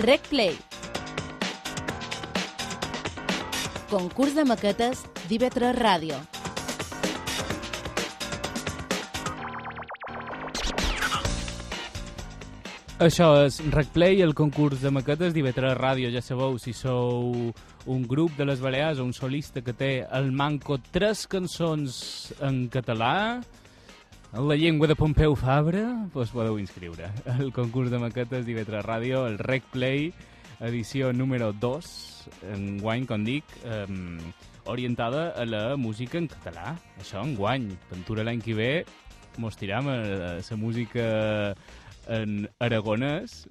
Rec Play. Concurs de maquetes d'IV3 Ràdio. Això és Recplay, el concurs de maquetes d'IV3 Ràdio. Ja sabeu, si sou un grup de les Balears o un solista que té al manco tres cançons en català, la llengua de Pompeu Fabra, doncs podeu inscriure. El concurs de maquetes d'IV3 Ràdio, el Recplay, edició número 2, en guany, com dic, eh, orientada a la música en català. Això, en guany. Ventura l'any que ve mos tiram a la música en aragonès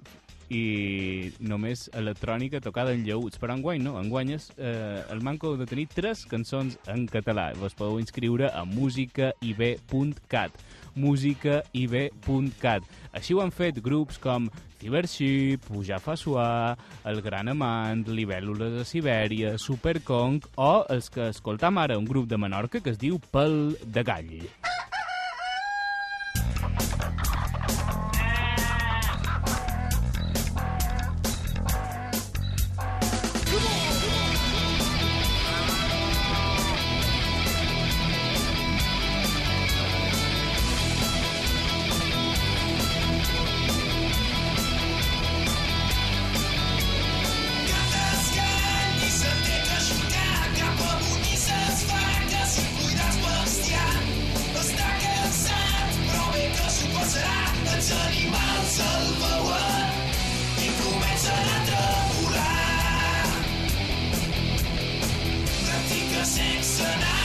i només electrònica tocada en lleuts. Però enguany no, enguany és eh, el manco de tenir tres cançons en català. Vos podeu inscriure a musicaib.cat musicaib.cat Així ho han fet grups com Fibership, Pujar fa suar, El Gran Amant, Libèl·lules de Sibèria, Superconc o els que escoltam ara, un grup de Menorca que es diu Pel de Gall. Sex animals i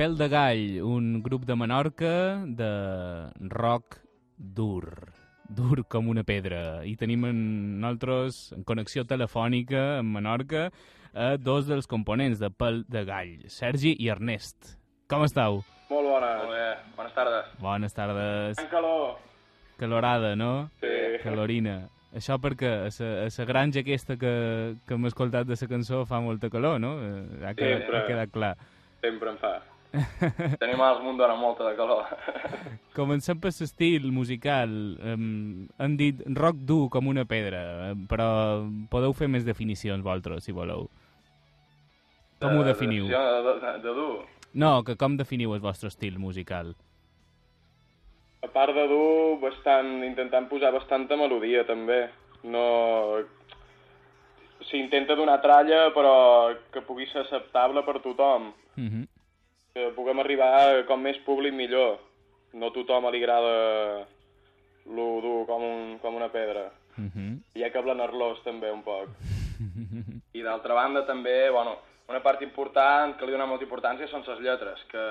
Pel de Gall, un grup de Menorca de rock dur, dur com una pedra. I tenim en nosaltres, en connexió telefònica amb Menorca, a dos dels components de Pel de Gall, Sergi i Ernest. Com estàu? Molt bones. Molt bé, bones tardes. Bones tardes. En calor. Calorada, no? Sí. Calorina. Això perquè a la, granja aquesta que, que hem escoltat de la cançó fa molta calor, no? Eh, Ha quedat, Sempre. ha quedat clar. Sempre em fa. Tenim als munt dona molta de calor. Comencem per l'estil musical. Um, han dit rock dur com una pedra, eh, però podeu fer més definicions vosaltres, si voleu. Com ho De- definiu? De, de, de, de dur. No, que com definiu el vostre estil musical? A part de dur, bastant, intentant posar bastanta melodia, també. No... S'intenta donar tralla, però que pugui ser acceptable per tothom. Uh -huh. Que puguem arribar a com més públic millor. No a tothom li agrada lo dur com, un, com una pedra. Uh -huh. Hi ha que ablanar-los també un poc. I d'altra banda també, bueno, una part important que li dona molta importància són les lletres, que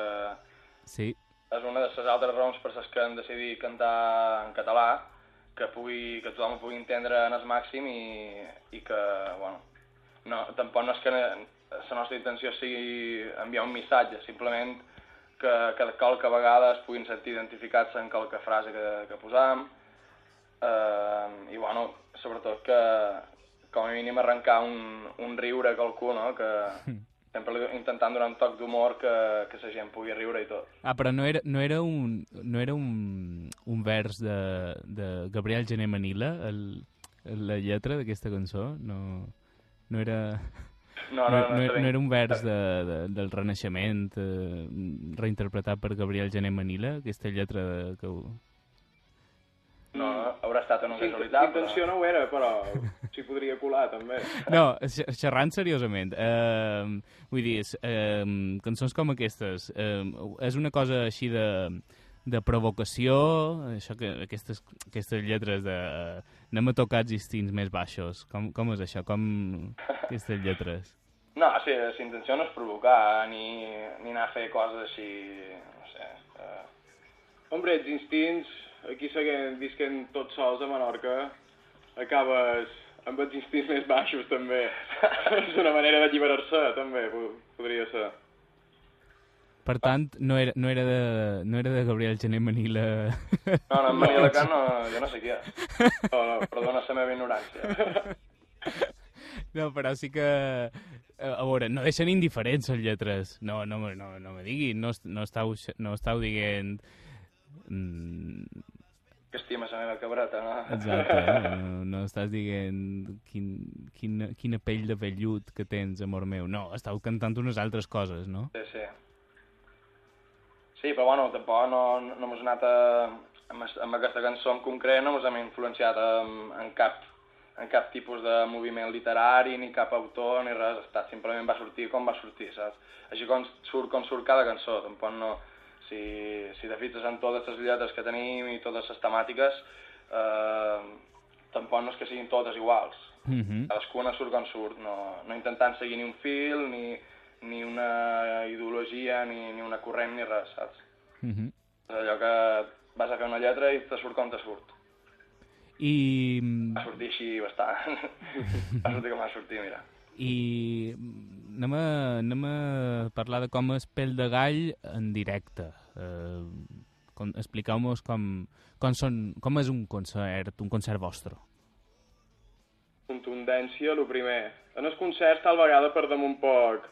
Sí. és una de les altres raons per les que hem decidit cantar en català, que, pugui, que tothom ho pugui entendre en el màxim i, i que, bueno, no, tampoc no és que la nostra intenció sigui enviar un missatge, simplement que, que qualque vegada es puguin sentir identificats en qualque frase que, que posam, eh, i bueno, sobretot que com a mínim arrencar un, un riure a qualcú, no? que sempre li- intentant donar un toc d'humor que, que la gent pugui riure i tot. Ah, però no era, no era, un, no era un, un vers de, de Gabriel Gené Manila, el, la lletra d'aquesta cançó? No, no era... No, no, No, no, no, no era un vers de, de, del Renaixement eh, reinterpretat per Gabriel Gené Manila, aquesta lletra de, que... ho- No, no, haurà estat una Sí, casualitat, L'intenció no ho era, però s'hi podria colar, també. No, xerrant seriosament, eh, vull dir, eh, cançons com aquestes, eh, és una cosa així de, de provocació, això que, aquestes, aquestes lletres de eh, anem a tocar els instints més baixos, com, com és això, com aquestes lletres? No, sí, la intenció no és provocar, ni, ni anar a fer coses així, no sé... Eh, Hombre, els instints, aquí seguim visquent tots sols a Menorca, acabes amb els instints més baixos, també. és una manera d'alliberar-se, també, po- podria ser. Per tant, no era, no era, de, no era de Gabriel Gené Manila... no, no, en de Can no, jo no sé qui és. No, no, perdona la meva ignorància. No, però sí que... eh, A veure, no deixen indiferents les lletres. No, no, no, no me diguin, no, no, estàu, no estàu dient... Mm, Que estimes la meva cabreta, no? exacte, no, no estàs dient quin, quina, quina pell de vellut que tens, amor meu. No, estàu cantant unes altres coses, no? Sí, sí. Sí, però bueno, tampoc no, no mos anat a... Amb, amb aquesta cançó en concret no hem influenciat en, en, cap, en cap tipus de moviment literari, ni cap autor, ni res. Està, simplement va sortir com va sortir, saps? Així com surt, com surt cada cançó. Tampoc no... Si, si te fixes en totes les lletres que tenim i totes les temàtiques, eh, tampoc no és que siguin totes iguals. Mm -hmm. Cadascuna surt com surt, no, no intentant seguir ni un fil, ni, ni una ideologia, ni, ni una corrent, ni res, saps? Mm -hmm. És allò que vas a fer una lletra i te surt com te surt. I, Va sortir així bastant. va sortir com va sortir, mira. i anem a, anem a parlar de com és Pell de Gall en directe. Eh, com, Expliqueu-nos com, com, són, com és un concert, un concert vostre. Contundència, el primer. En els concerts, tal vegada per damunt poc,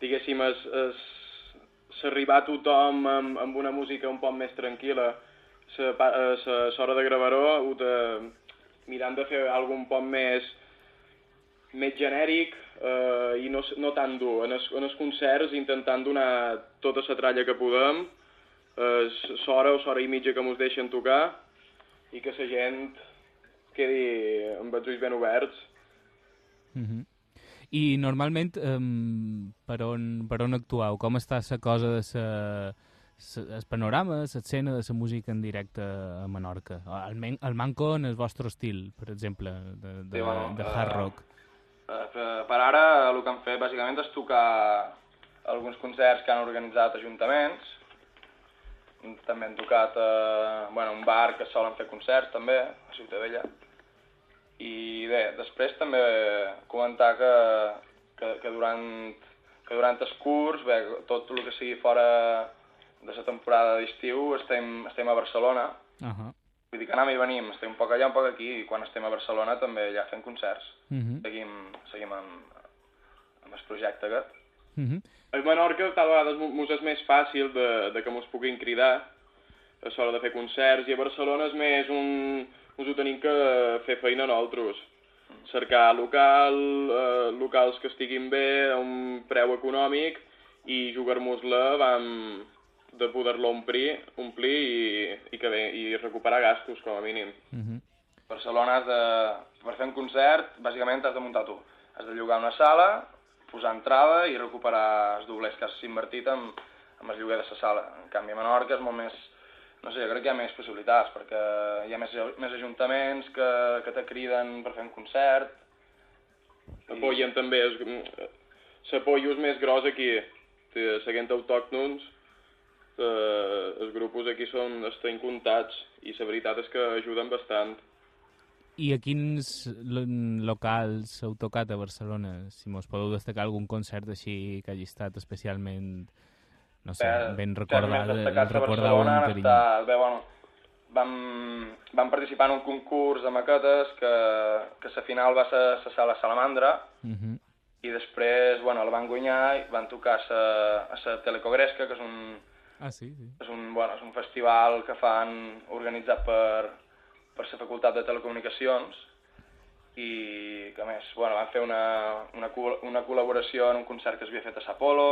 diguéssim, és, és s'arribar a tothom amb, amb una música un poc més tranquil·la. L'hora de gravar-ho, ho de, mirant de fer algun poc més més genèric eh, i no, no tan dur. En els, en els concerts intentant donar tota la tralla que podem, eh, l'hora o l'hora i mitja que ens deixen tocar i que la gent quedi amb els ulls ben oberts. Mm -hmm. I normalment um, per, on, per on actuau? Com està la cosa de sa, el panorama, l'escena de la música en directe a Menorca? El, men, el manco en el vostre estil, per exemple, de, de, Sí, bueno, de hard eh, rock. Eh, per, per ara el que hem fet bàsicament és tocar alguns concerts que han organitzat ajuntaments, també han tocat a bueno, un bar que solen fer concerts també, a Ciutadella. I bé, després també comentar que, que, que durant que durant el curs, bé, tot el que sigui fora de la temporada d'estiu estem, estem a Barcelona. Uh -huh. Vull dir que anem i venim, estem un poc allà, un poc aquí, i quan estem a Barcelona també allà fem concerts. Uh -huh. Seguim, seguim amb, amb el projecte aquest. Uh -huh. A Menorca tal vegada mos és més fàcil de, de que mos puguin cridar a l'hora de fer concerts, i a Barcelona és més un... Us ho tenim que fer feina nosaltres. Cercar local, eh, locals que estiguin bé, a un preu econòmic, i jugar-nos-la vam, de poder-lo omplir, omplir i, i, que bé, i recuperar gastos, com a mínim. Uh -huh. Barcelona has de, per fer un concert, bàsicament has de muntar tu. Has de llogar una sala, posar entrada i recuperar els doblers que has invertit en, en el lloguer de la sala. En canvi, a Menorca és molt més... No sé, jo crec que hi ha més possibilitats, perquè hi ha més, més ajuntaments que, que te criden per fer un concert. Apoyen també... L'apollo és més gros aquí. Seguint autòctons, eh, els grups aquí són, estan comptats i la veritat és que ajuden bastant. I a quins locals heu tocat a Barcelona? Si mos podeu destacar algun concert així que hagi estat especialment, no sé, bé, ben recordat, recordeu amb carinyo. Està, bé, bueno, vam, vam participar en un concurs de maquetes que, que la final va ser a la sala Salamandra uh -huh. i després, bueno, la van guanyar i van tocar a la Telecogresca, que és un, Ah, sí, sí. És un, bueno, és un festival que fan organitzat per, per la Facultat de Telecomunicacions i que més bueno, van fer una, una, una col·laboració en un concert que es havia fet a Sapolo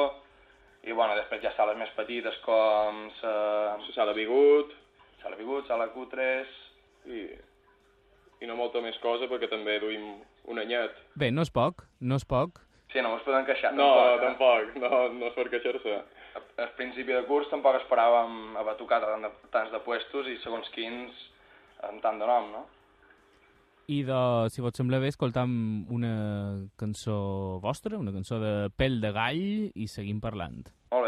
i bueno, després hi ha sales més petites com la... La Sala Bigut, Sala Bigut, Sala Q3 i, i no molta més cosa perquè també duim un anyet. Bé, no és poc, no és poc. Sí, no mos podem queixar no, tampoc. No, tampoc, no, no és per queixar-se. Al principi de curs tampoc esperàvem haver tocat tant de, tants de puestos i segons quins amb tant de nom, no? I de, si vos sembla bé, escoltam una cançó vostra, una cançó de Pell de Gall i seguim parlant. Molt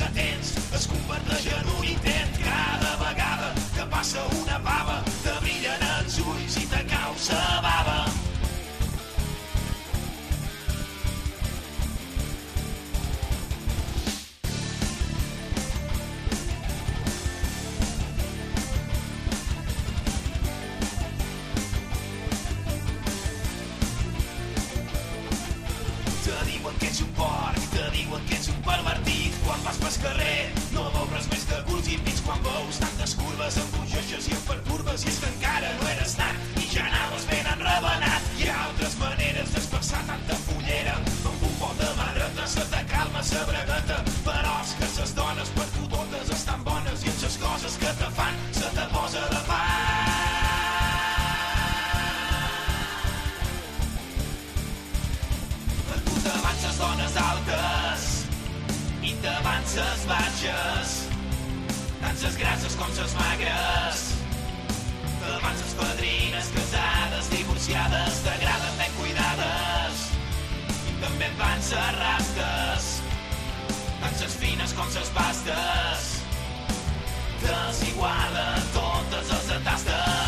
que tens es converteix en un t'avances baixes. Tant ses grasses com ses magres. T'avances padrines casades divorciades t'agraden ben cuidades. I també et van ser rastes. Tant ses fines com ses pastes. Desiguala totes els atastes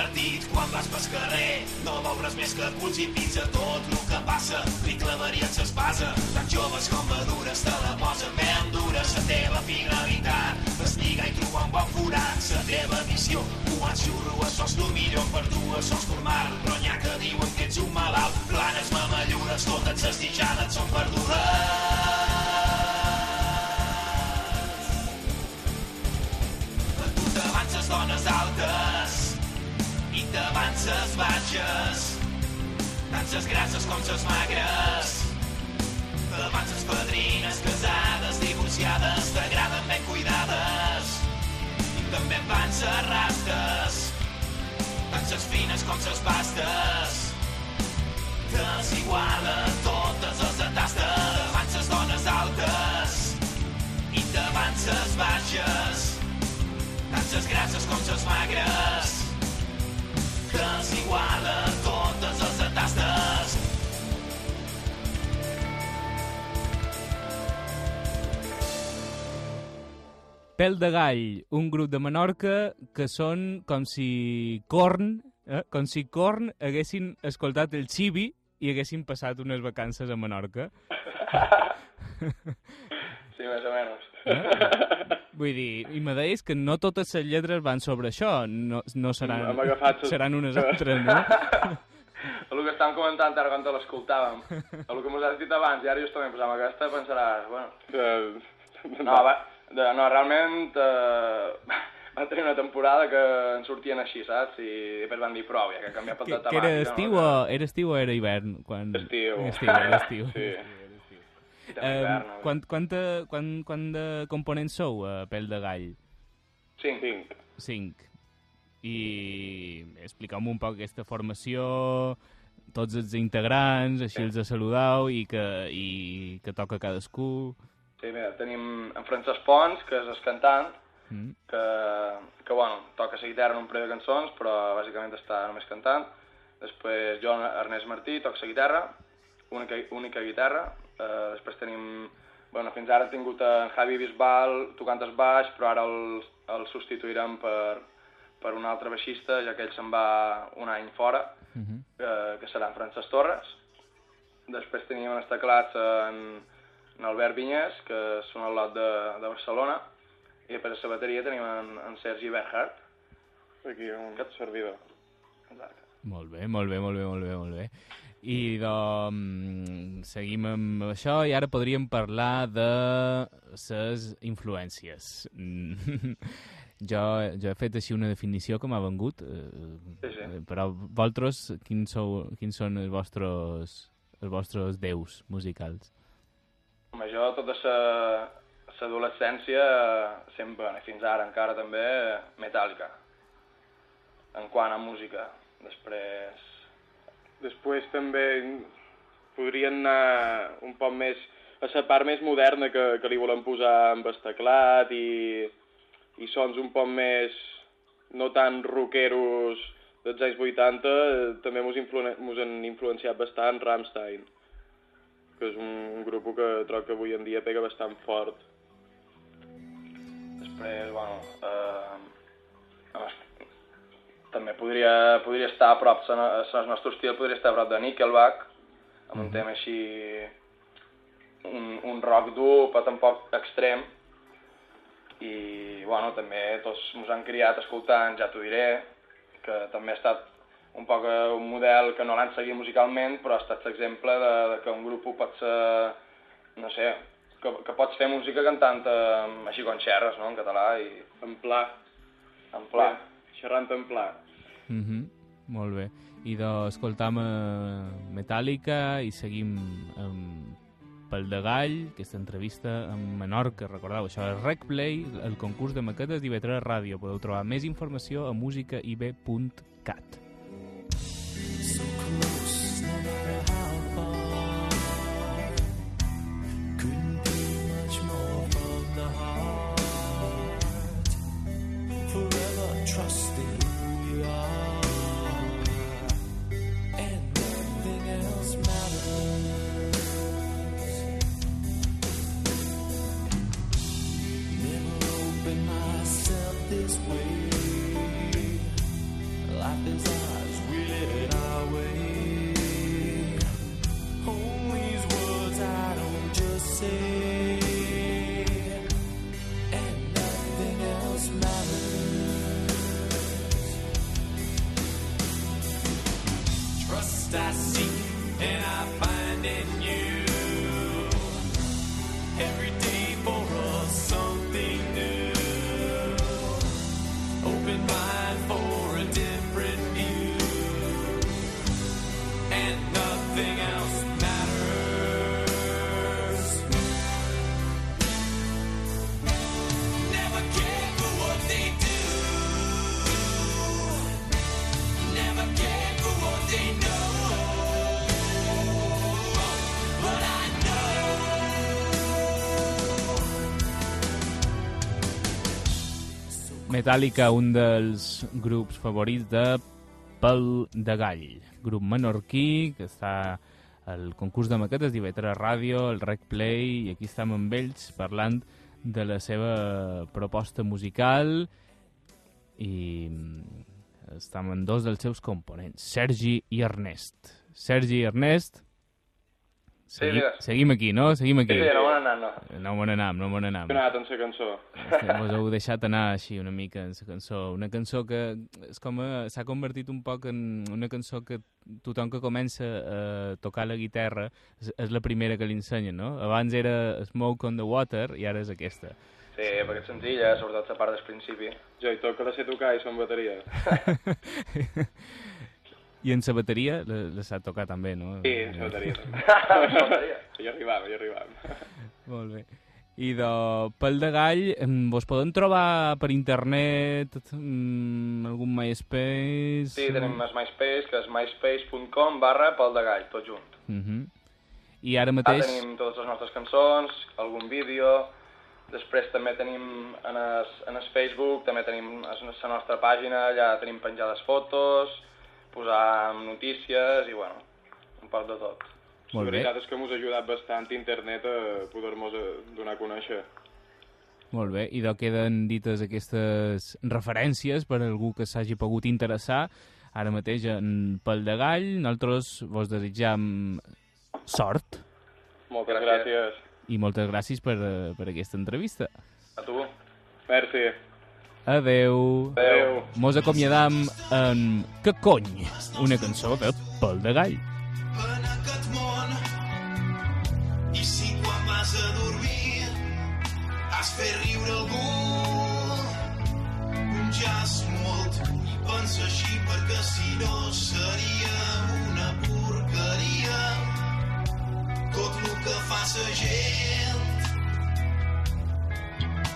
pervertit quan vas pel carrer. No veuràs més que culs i pits a tot el que passa. Li clavarien s'espasa, tan joves com madures te la posen ben dura. La teva finalitat, estigar i trobar un bon forat. La teva missió, quan xurro a sos tu millor per tu a sos normal. Però n'hi ha que diuen que ets un malalt. Planes, mamallures, totes les dijades són perdudes. Baixes, tant ses grasses com ses magres. T'avances padrines, casades, divorciades, t'agraden ben cuidades i també avances rastes, tant ses fines com ses pastes. Desiguala totes les atastes, t'avances dones altes i t'avances baixes, tant ses grasses com ses magres. Pèl de Gall, un grup de Menorca que són com si Korn, eh? com si Korn haguessin escoltat el Chibi i haguessin passat unes vacances a Menorca. Sí, més o menys. Vull dir, i me deies que no totes les lletres van sobre això, no, no seran, Hem agafat seran unes altres, no? El que estàvem comentant ara quan te l'escoltàvem, el que mos has dit abans, i ara justament posam aquesta, pensaràs, bueno... De... No, va, de, no realment eh, va tenir una temporada que en sortien així, saps? I després van dir prou, ja que Que, tot de que era temàtica. estiu, no? o, era estiu o era hivern? Quan... Estiu. Estiu, estiu. Sí. I també Eh, hivern, no? quant, quanta, quant, quant de components sou a Pèl de Gall? Cinc. Cinc. Cinc. I expliqueu-me un poc aquesta formació, tots els integrants, així els saludau i que, i que toca cadascú. Sí, mira, tenim en Francesc Pons, que és el cantant, Mm. que, que bueno, toca la guitarra en un parell de cançons, però bàsicament està només cantant. Després jo, Ernest Martí, toca la guitarra, única, única guitarra. Eh, després tenim... Bueno, fins ara he tingut en Javi Bisbal tocant el baix, però ara el, el substituirem per, per un altre baixista, ja que ell se'n va un any fora, Mm -hmm. eh, que serà en Francesc Torres. Després teníem els teclats en, en Albert Vinyes, que són al lot de, de Barcelona, i després a la bateria tenim en, en Sergi Berhardt. Aquí un servidor. Exacte. Molt bé, molt bé, molt bé, molt bé, molt bé. I doncs seguim amb això i ara podríem parlar de ses influències. Jo, jo he fet així una definició que m'ha vengut, eh, Sí, sí. eh, però vosaltres quins, sou, quins són els vostres, els vostres déus musicals? Home, jo tota sa- l'adolescència, sempre, i fins ara encara també, metàl·lica. En quant a música. Després... Després també podrien anar un poc més a la part més moderna que, que li volem posar amb el teclat i, i sons un poc més no tan rockeros dels anys 80, eh, també mos, mos han influenciat bastant Rammstein, que és un, un grup que trobo que avui en dia pega bastant fort. Després, bueno, eh, també podria, podria estar a prop, son- el nostre estil podria estar a prop de Nickelback, amb un tema així, un, un rock dur, però tampoc extrem, i, bueno, també tots ens han criat escoltant Ja t'ho diré, que també ha estat un poc eh, un model que no l'han seguit musicalment, però ha estat l'exemple de, de que un grup ho pot ser, no sé, que, que pots fer música cantant eh, així com xerres, no?, en català, i En pla. en pla. Xerrant en pla. Mm -hmm. Molt bé. I d'escoltam uh, Metallica i seguim amb Pel de Gall, aquesta entrevista amb Menorca, recordeu, això és Recplay, el concurs de maquetes d'IV3 Ràdio. Podeu trobar més informació a musicaib.cat. Metallica, un dels grups favorits de Pel de Gall, grup menorquí que està al concurs de maquetes d'IV3 Ràdio, el Rec Play, i aquí estem amb ells parlant de la seva proposta musical i mm, estem amb dos dels seus components, Sergi i Ernest. Sergi i Ernest, segui, digues. seguim aquí, no? Seguim aquí. Sí, sí, no m'han anat, no. No n'anam, no me n'anam. He anat en la cançó. Vos heu deixat anar així una mica en la cançó. Una cançó que és com s'ha convertit un poc en una cançó que tothom que comença a tocar la guitarra és, és la primera que li ensenyen, no? Abans era Smoke on the Water i ara és aquesta. Sí, perquè és senzilla, sobretot la part del principi. Jo hi toco la sé tocar i són bateria. I en la bateria la, sap tocar també, no? Sí, la bateria també. Hi arribam, hi arribam. Molt bé. I de Pel de Gall, vos poden trobar per internet, mm, algun MySpace... Sí, tenim el MySpace, que és myspace.com barra pel de gall, tot junt. Uh I ara mateix... tenim totes les nostres cançons, algun vídeo, després també tenim en el, en el Facebook, també tenim la nostra pàgina, allà tenim penjades fotos, posar notícies i bueno, un poc de tot. La Molt bé. veritat és que m'ha ajudat bastant internet a poder-nos eh, donar a conèixer. Molt bé, i de queden dites aquestes referències per a algú que s'hagi pogut interessar. Ara mateix en Pel de Gall, nosaltres vos desitjam sort Moltes Gràcies. gràcies. i moltes gràcies per, eh, per aquesta entrevista. A tu? Merci. Adeu. Adeu. Mos acomiadam en Que cony? Una cançó de Pel de Gall. en aquest món. I si quan vas a dormir has fet riure algú, ja és molt. I pensa així perquè si no seria una porqueria tot el que fa sa gent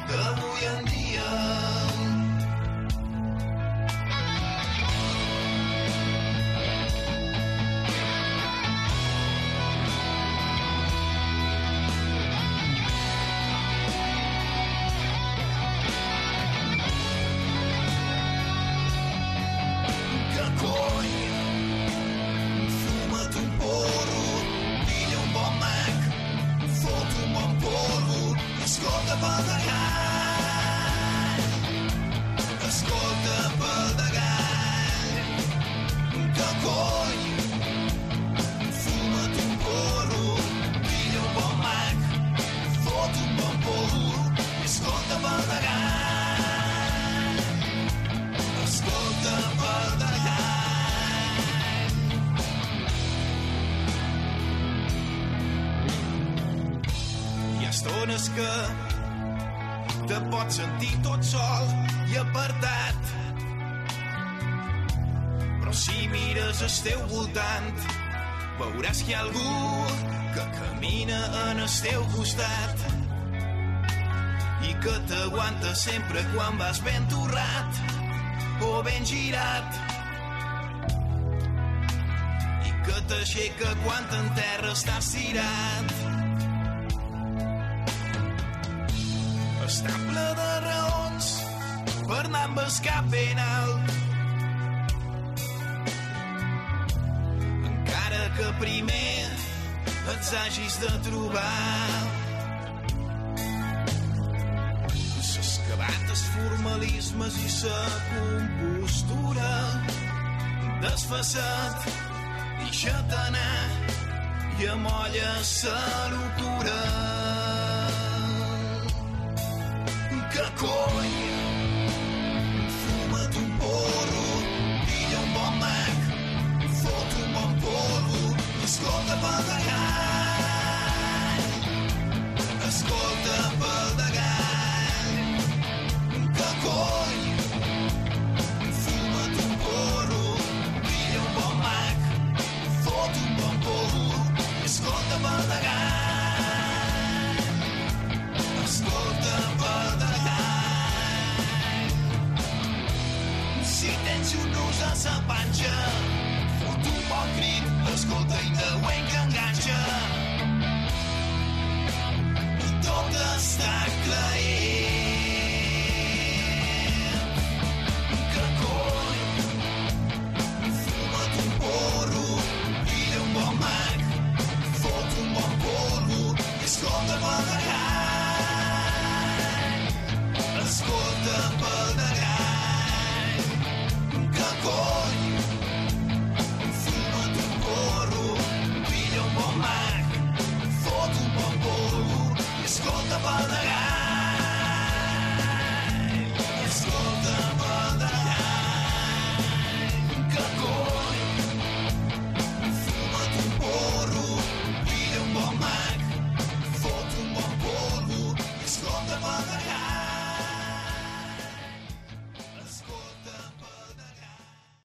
d'avui en dia. Te pots sentir tot sol i apartat. Però si mires al teu voltant, veuràs que hi ha algú que camina en el teu costat i que t'aguanta sempre quan vas ben torrat o ben girat i que t'aixeca quan en terra estàs tirat. Està ple de raons per anar amb el cap ben alt. Encara que primer et hagis de trobar. Ses cabates, formalismes i sa compostura desfassat, deixa't anar i amolla sa locura. Escolta para ganhar. Crit, escolta i deuent que